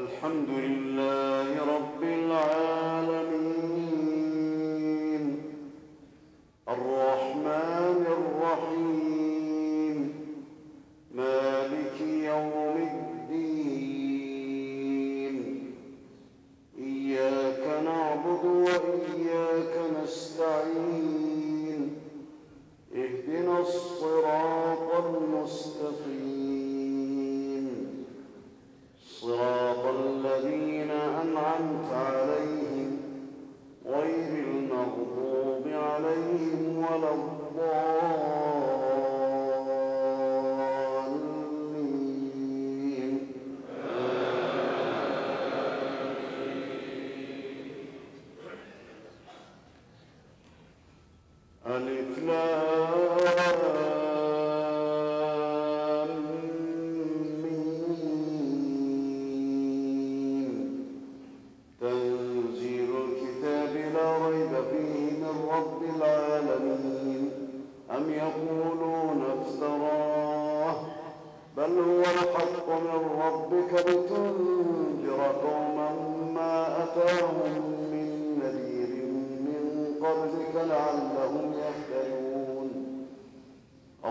الحمد لله رب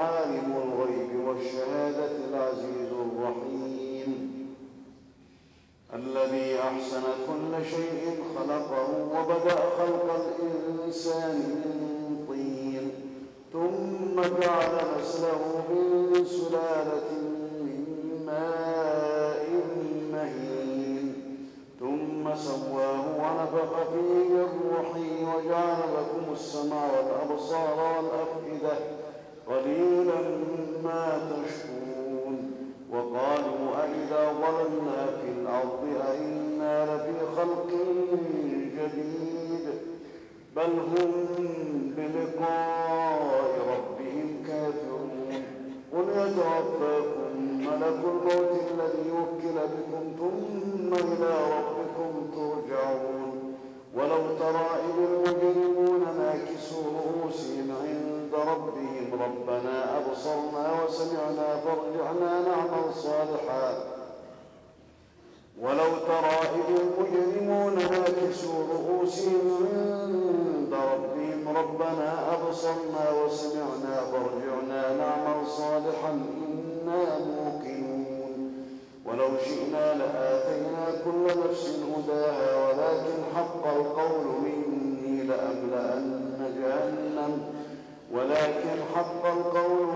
عالم الغيب والشهادة العزيز الرحيم. الذي أحسن كل شيء خلقه وبدأ خلق الإنسان من طين ثم جعل نسله من سلالة من ماء مهين ثم سواه ونفخ فيه من روحه وجعل لكم السمع والأبصار والأفئدة. قليلا ما تشكرون. وقالوا أئذا ظلمنا في الأرض أئنا لفي خلق جديد. بل هم بلقاء ربهم كافرون. قل يتوفاكم ملك الموت الذي وكل بكم ثم إلى ربكم ترجعون. ولو ترى إذ المجرمون ناكسوا رؤوسهم عند ربهم ربنا أبصرنا وسمعنا فارجعنا نعمل صالحا. ولو ترى ولكن حق القول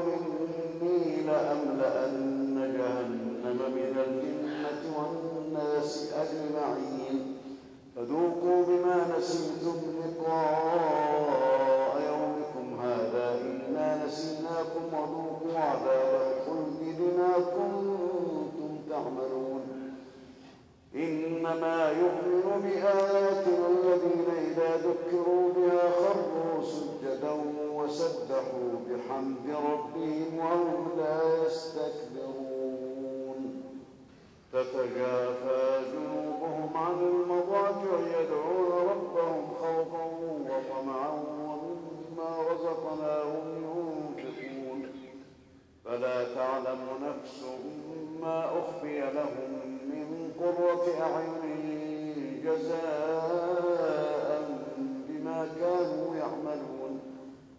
مني لأملأن جهنم من الجنة والناس أجمعين؟ فذوقوا بما نسيتم لقاء يومكم هذا إنا نسيناكم وذوقوا عذاب الخلد بما كنتم تعملون. إنما يؤمن بآياتنا الذين إذا ذكروا بها خروا سجدا وسبحوا بحمد ربهم وهم لا يستكبرون. تتجافى جنوبهم عن المضاجع يدعون ربهم خوفا وطمعا ومما رزقناهم ينفقون. فلا تعلم نفس ما أخفي لهم من قرة أعين جزاء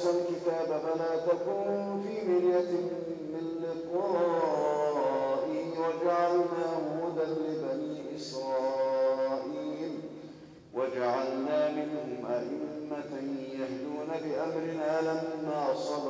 موسى الكتاب فلا تكن في مرية من لقائه وجعلناه هدى لبني إسرائيل. وجعلنا منهم أئمة يهدون بأمرنا لما صبروا.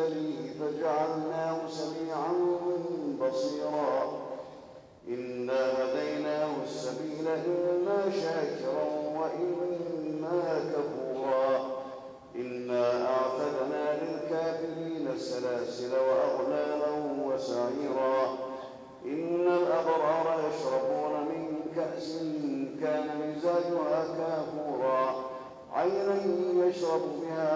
نبتليه فجعلناه سميعا بصيرا. إنا هديناه السبيل إما شاكرا وإما كفورا. إنا أعتدنا للكافرين سلاسل وأغلالا وسعيرا. إن الأبرار يشربون من كأس كان مزاجها كافورا. عينا يشرب بها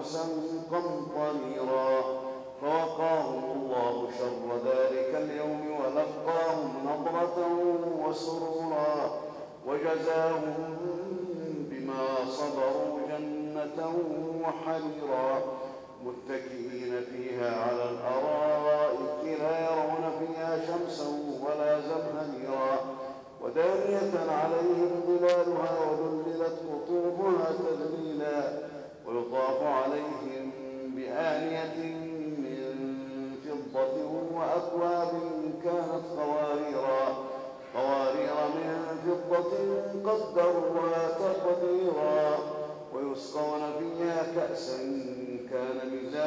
عبوسا قمطريرا. فوقاهم الله شر ذلك اليوم ولقاهم نضرة وسرورا. وجزاهم بما صبروا جنة وحريرا. متكئين فيها على الأرائك لا يرون فيها شمسا ولا زمهريرا. ودانية عليهم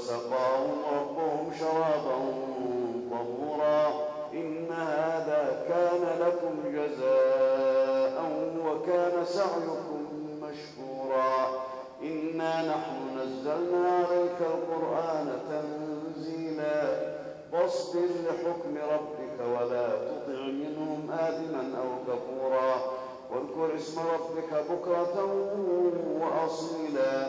وسقاهم ربهم شرابا طهورا إن هذا كان لكم جزاء وكان سعيكم مشكورا إنا نحن نزلنا عليك القرآن تنزيلا فاصبر لحكم ربك ولا تطع منهم آثما أو كفورا واذكر اسم ربك بكرة وأصيلا